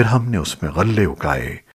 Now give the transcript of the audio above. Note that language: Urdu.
پھر ہم نے اس میں غلے اگائے۔